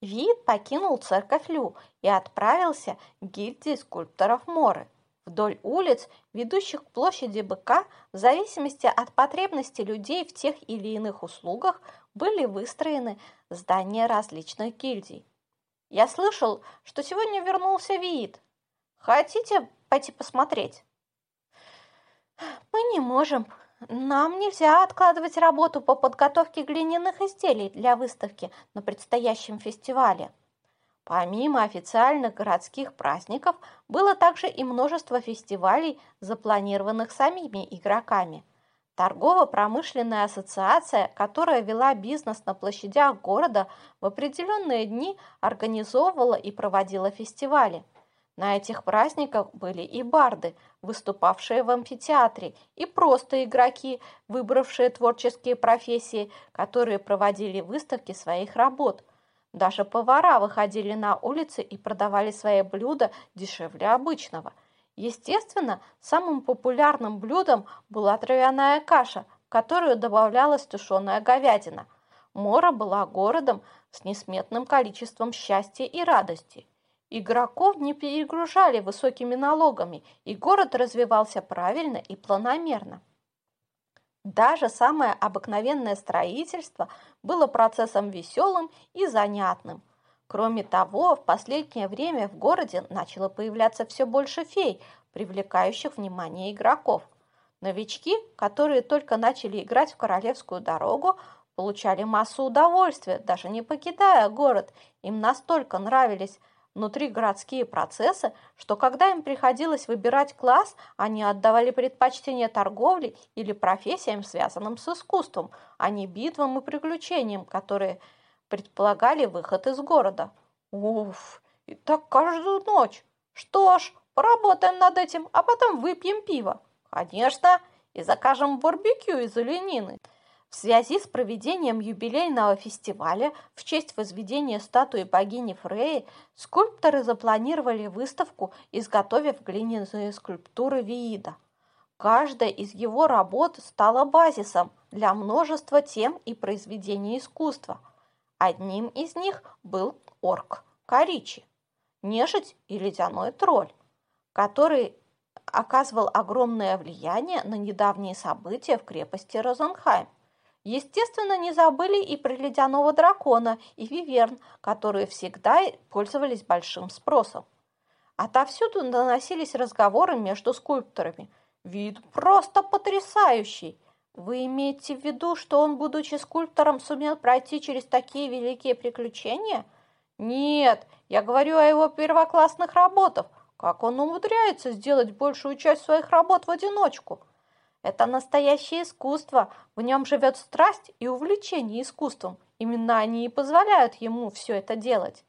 Вид покинул церковь Лю и отправился к гильдии скульпторов Моры. Вдоль улиц, ведущих к площади быка, в зависимости от потребностей людей в тех или иных услугах, были выстроены здания различных гильдий. Я слышал, что сегодня вернулся Виит. Хотите пойти посмотреть? Мы не можем. Нам нельзя откладывать работу по подготовке глиняных изделий для выставки на предстоящем фестивале. Помимо официальных городских праздников, было также и множество фестивалей, запланированных самими игроками. Торгово-промышленная ассоциация, которая вела бизнес на площадях города, в определенные дни организовывала и проводила фестивали. На этих праздниках были и барды, выступавшие в амфитеатре, и просто игроки, выбравшие творческие профессии, которые проводили выставки своих работ. Даже повара выходили на улицы и продавали свои блюда дешевле обычного – Естественно, самым популярным блюдом была травяная каша, в которую добавлялась тушеная говядина. Мора была городом с несметным количеством счастья и радости. Игроков не перегружали высокими налогами, и город развивался правильно и планомерно. Даже самое обыкновенное строительство было процессом веселым и занятным. Кроме того, в последнее время в городе начало появляться все больше фей, привлекающих внимание игроков. Новички, которые только начали играть в королевскую дорогу, получали массу удовольствия, даже не покидая город. Им настолько нравились внутригородские процессы, что когда им приходилось выбирать класс, они отдавали предпочтение торговле или профессиям, связанным с искусством, а не битвам и приключениям, которые – предполагали выход из города. Уф, и так каждую ночь. Что ж, поработаем над этим, а потом выпьем пиво. Конечно, и закажем барбекю из оленины. В связи с проведением юбилейного фестиваля в честь возведения статуи богини Фреи скульпторы запланировали выставку, изготовив глиняные скульптуры Виида. Каждая из его работ стала базисом для множества тем и произведений искусства – Одним из них был орк Коричи, нежить и ледяной тролль, который оказывал огромное влияние на недавние события в крепости Розенхайм. Естественно, не забыли и про ледяного дракона и виверн, которые всегда пользовались большим спросом. Отовсюду доносились разговоры между скульпторами. Вид просто потрясающий – вы имеете в виду, что он, будучи скульптором, сумел пройти через такие великие приключения? Нет, я говорю о его первоклассных работах. Как он умудряется сделать большую часть своих работ в одиночку? Это настоящее искусство. В нем живет страсть и увлечение искусством. Именно они и позволяют ему все это делать.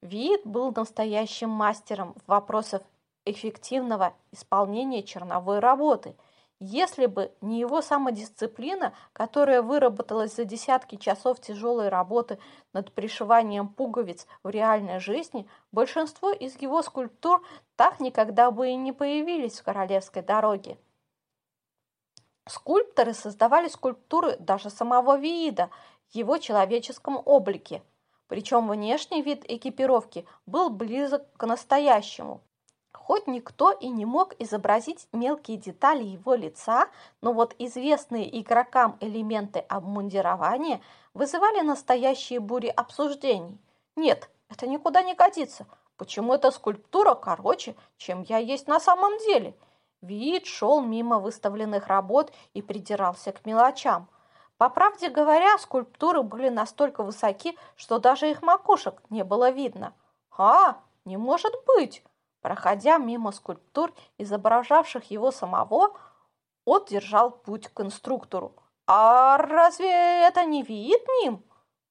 Вид был настоящим мастером в вопросах эффективного исполнения черновой работы – если бы не его самодисциплина, которая выработалась за десятки часов тяжелой работы над пришиванием пуговиц в реальной жизни, большинство из его скульптур так никогда бы и не появились в королевской дороге. Скульпторы создавали скульптуры даже самого Виида в его человеческом облике, причем внешний вид экипировки был близок к настоящему. Хоть никто и не мог изобразить мелкие детали его лица, но вот известные игрокам элементы обмундирования вызывали настоящие бури обсуждений. Нет, это никуда не годится. Почему эта скульптура короче, чем я есть на самом деле? Вид шел мимо выставленных работ и придирался к мелочам. По правде говоря, скульптуры были настолько высоки, что даже их макушек не было видно. «А, не может быть!» Проходя мимо скульптур, изображавших его самого, он держал путь к инструктору. «А разве это не вид ним?»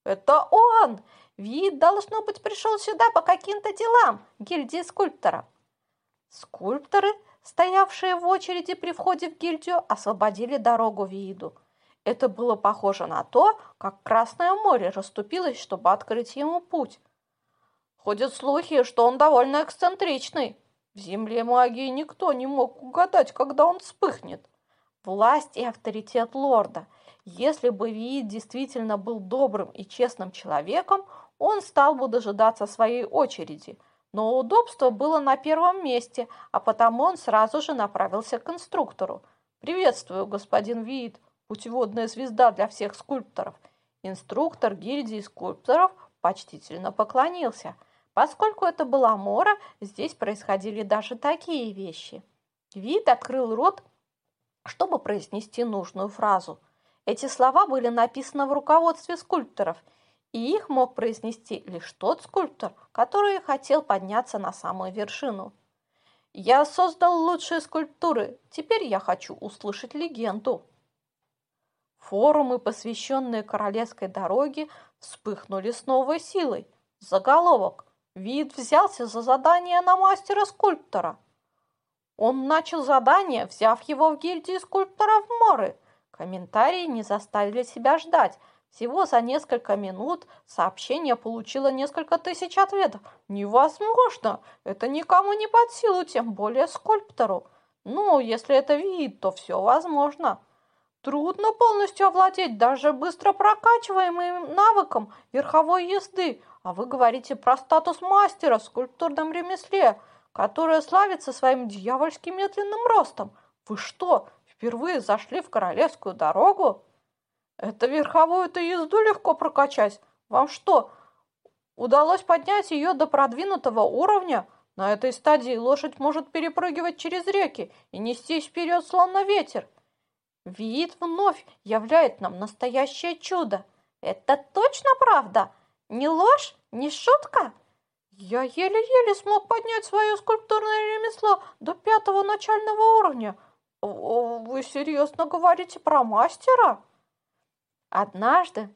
«Это он! Вид, должно быть, пришел сюда по каким-то делам, гильдии скульптора». Скульпторы, стоявшие в очереди при входе в гильдию, освободили дорогу Виду. Это было похоже на то, как Красное море расступилось, чтобы открыть ему путь. Ходят слухи, что он довольно эксцентричный. В земле магии никто не мог угадать, когда он вспыхнет. Власть и авторитет лорда. Если бы Виит действительно был добрым и честным человеком, он стал бы дожидаться своей очереди. Но удобство было на первом месте, а потому он сразу же направился к инструктору. «Приветствую, господин Виит, путеводная звезда для всех скульпторов». Инструктор гильдии скульпторов почтительно поклонился. Поскольку это была Мора, здесь происходили даже такие вещи. Вид открыл рот, чтобы произнести нужную фразу. Эти слова были написаны в руководстве скульпторов, и их мог произнести лишь тот скульптор, который хотел подняться на самую вершину. «Я создал лучшие скульптуры, теперь я хочу услышать легенду». Форумы, посвященные королевской дороге, вспыхнули с новой силой. Заголовок. Вид взялся за задание на мастера-скульптора. Он начал задание, взяв его в гильдии скульпторов Моры. Комментарии не заставили себя ждать. Всего за несколько минут сообщение получило несколько тысяч ответов. Невозможно! Это никому не под силу, тем более скульптору. Ну, если это вид, то все возможно. Трудно полностью овладеть даже быстро прокачиваемым навыком верховой езды, а вы говорите про статус мастера в скульптурном ремесле, которое славится своим дьявольски медленным ростом. Вы что, впервые зашли в королевскую дорогу? Это верховую-то езду легко прокачать. Вам что, удалось поднять ее до продвинутого уровня? На этой стадии лошадь может перепрыгивать через реки и нестись вперед, словно ветер. Вид вновь являет нам настоящее чудо. Это точно правда? Не ложь, не шутка? Я еле-еле смог поднять свое скульптурное ремесло до пятого начального уровня. Вы серьезно говорите про мастера? Однажды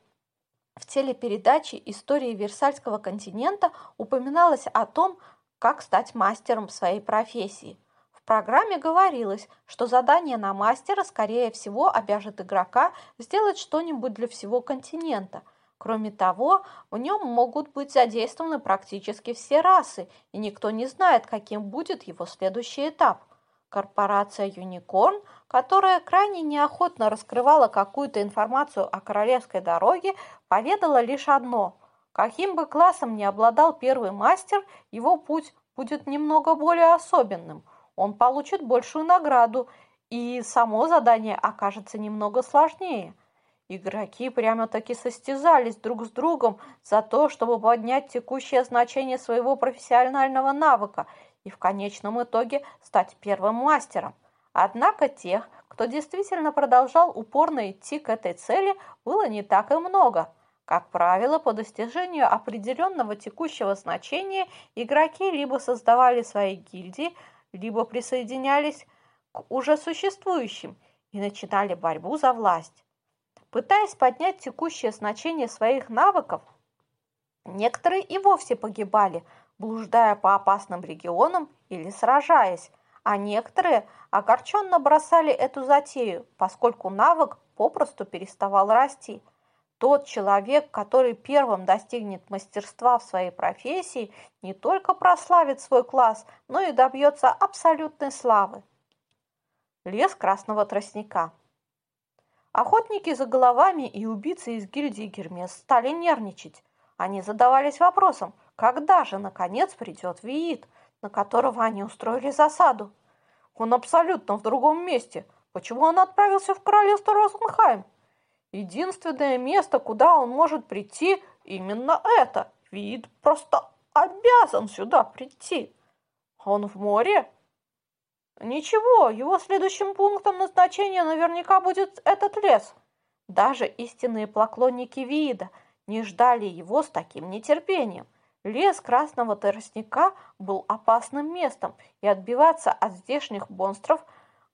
в телепередаче «Истории Версальского континента» упоминалось о том, как стать мастером в своей профессии – программе говорилось, что задание на мастера, скорее всего, обяжет игрока сделать что-нибудь для всего континента. Кроме того, в нем могут быть задействованы практически все расы, и никто не знает, каким будет его следующий этап. Корпорация Unicorn, которая крайне неохотно раскрывала какую-то информацию о королевской дороге, поведала лишь одно. Каким бы классом ни обладал первый мастер, его путь будет немного более особенным – он получит большую награду, и само задание окажется немного сложнее. Игроки прямо-таки состязались друг с другом за то, чтобы поднять текущее значение своего профессионального навыка и в конечном итоге стать первым мастером. Однако тех, кто действительно продолжал упорно идти к этой цели, было не так и много. Как правило, по достижению определенного текущего значения игроки либо создавали свои гильдии, либо присоединялись к уже существующим и начинали борьбу за власть. Пытаясь поднять текущее значение своих навыков, некоторые и вовсе погибали, блуждая по опасным регионам или сражаясь, а некоторые огорченно бросали эту затею, поскольку навык попросту переставал расти – тот человек, который первым достигнет мастерства в своей профессии, не только прославит свой класс, но и добьется абсолютной славы. Лес красного тростника. Охотники за головами и убийцы из гильдии Гермес стали нервничать. Они задавались вопросом, когда же, наконец, придет Виит, на которого они устроили засаду. Он абсолютно в другом месте. Почему он отправился в королевство Розенхайм? Единственное место, куда он может прийти, именно это. Вид просто обязан сюда прийти. Он в море? Ничего, его следующим пунктом назначения наверняка будет этот лес. Даже истинные поклонники вида не ждали его с таким нетерпением. Лес красного тростника был опасным местом, и отбиваться от здешних монстров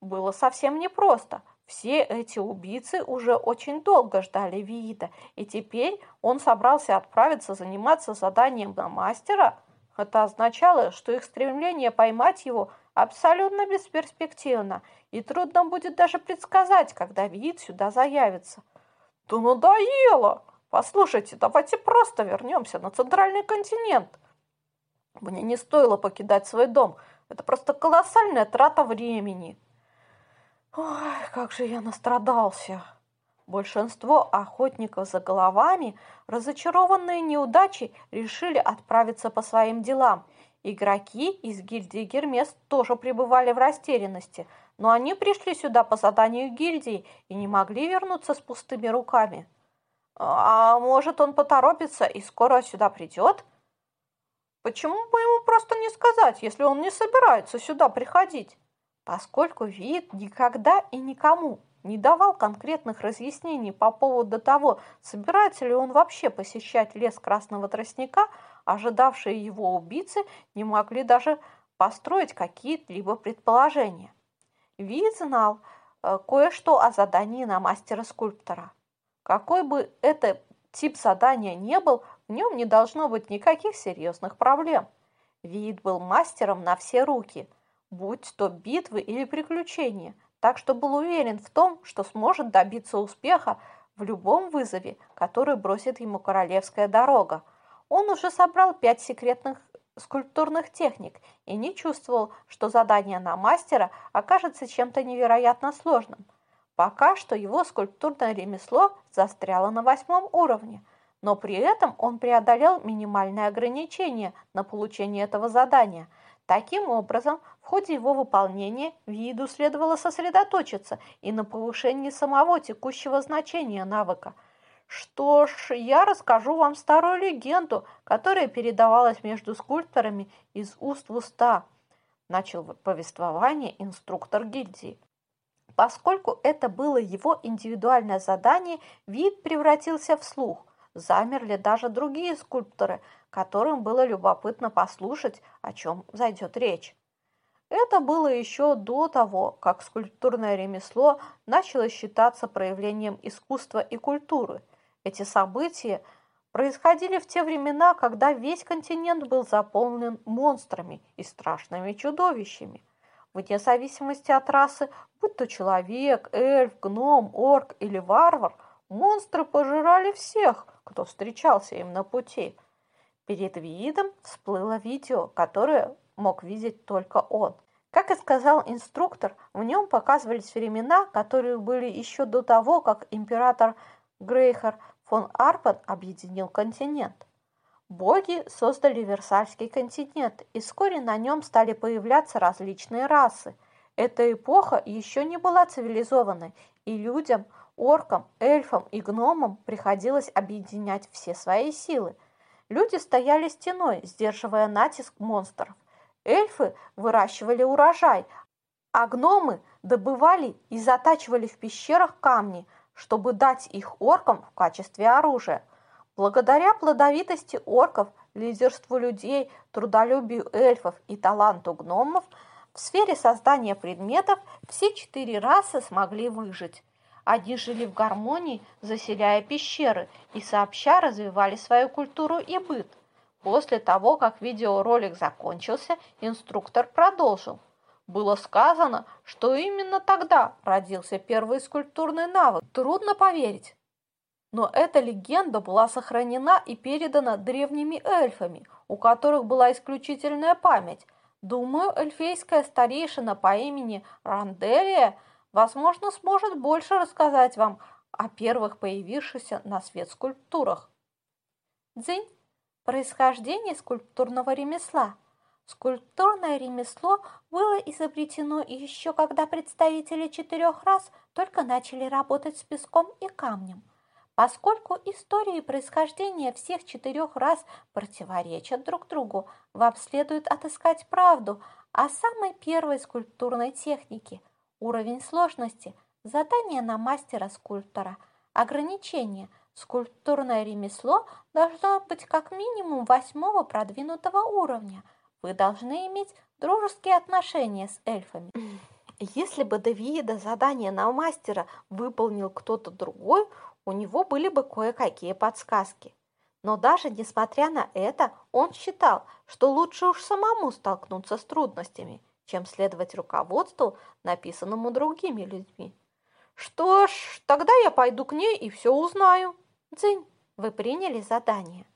было совсем непросто – все эти убийцы уже очень долго ждали Виита, и теперь он собрался отправиться заниматься заданием на мастера. Это означало, что их стремление поймать его абсолютно бесперспективно, и трудно будет даже предсказать, когда Виит сюда заявится. «Да надоело! Послушайте, давайте просто вернемся на центральный континент!» Мне не стоило покидать свой дом. Это просто колоссальная трата времени. Ой, как же я настрадался. Большинство охотников за головами, разочарованные неудачей, решили отправиться по своим делам. Игроки из гильдии Гермес тоже пребывали в растерянности, но они пришли сюда по заданию гильдии и не могли вернуться с пустыми руками. А может, он поторопится и скоро сюда придет? Почему бы ему просто не сказать, если он не собирается сюда приходить? Поскольку вид никогда и никому не давал конкретных разъяснений по поводу того, собирается ли он вообще посещать лес Красного Тростника, ожидавшие его убийцы не могли даже построить какие-либо предположения. Вид знал э, кое-что о задании на мастера-скульптора. Какой бы это тип задания не был, в нем не должно быть никаких серьезных проблем. Вид был мастером на все руки, будь то битвы или приключения – так что был уверен в том, что сможет добиться успеха в любом вызове, который бросит ему королевская дорога. Он уже собрал пять секретных скульптурных техник и не чувствовал, что задание на мастера окажется чем-то невероятно сложным. Пока что его скульптурное ремесло застряло на восьмом уровне, но при этом он преодолел минимальные ограничения на получение этого задания – Таким образом, в ходе его выполнения виду следовало сосредоточиться и на повышении самого текущего значения навыка. Что ж, я расскажу вам старую легенду, которая передавалась между скульпторами из уст в уста. Начал повествование инструктор гильдии. Поскольку это было его индивидуальное задание, вид превратился в слух. Замерли даже другие скульпторы – которым было любопытно послушать, о чем зайдет речь. Это было еще до того, как скульптурное ремесло начало считаться проявлением искусства и культуры. Эти события происходили в те времена, когда весь континент был заполнен монстрами и страшными чудовищами. Вне зависимости от расы, будь то человек, эльф, гном, орк или варвар, монстры пожирали всех, кто встречался им на пути – Перед видом всплыло видео, которое мог видеть только он. Как и сказал инструктор, в нем показывались времена, которые были еще до того, как император Грейхар фон Арпен объединил континент. Боги создали Версальский континент, и вскоре на нем стали появляться различные расы. Эта эпоха еще не была цивилизованной, и людям, оркам, эльфам и гномам приходилось объединять все свои силы – Люди стояли стеной, сдерживая натиск монстров. Эльфы выращивали урожай, а гномы добывали и затачивали в пещерах камни, чтобы дать их оркам в качестве оружия. Благодаря плодовитости орков, лидерству людей, трудолюбию эльфов и таланту гномов, в сфере создания предметов все четыре расы смогли выжить. Они жили в гармонии, заселяя пещеры, и сообща развивали свою культуру и быт. После того, как видеоролик закончился, инструктор продолжил. Было сказано, что именно тогда родился первый скульптурный навык. Трудно поверить. Но эта легенда была сохранена и передана древними эльфами, у которых была исключительная память. Думаю, эльфийская старейшина по имени Ранделия – возможно, сможет больше рассказать вам о первых появившихся на свет скульптурах. Дзинь – происхождение скульптурного ремесла. Скульптурное ремесло было изобретено еще когда представители четырех рас только начали работать с песком и камнем. Поскольку истории происхождения всех четырех рас противоречат друг другу, вам следует отыскать правду о самой первой скульптурной технике – Уровень сложности – задание на мастера-скульптора. Ограничение – скульптурное ремесло должно быть как минимум восьмого продвинутого уровня. Вы должны иметь дружеские отношения с эльфами. Если бы до задание на мастера выполнил кто-то другой, у него были бы кое-какие подсказки. Но даже несмотря на это, он считал, что лучше уж самому столкнуться с трудностями – чем следовать руководству, написанному другими людьми. Что ж, тогда я пойду к ней и все узнаю. Дзынь, вы приняли задание.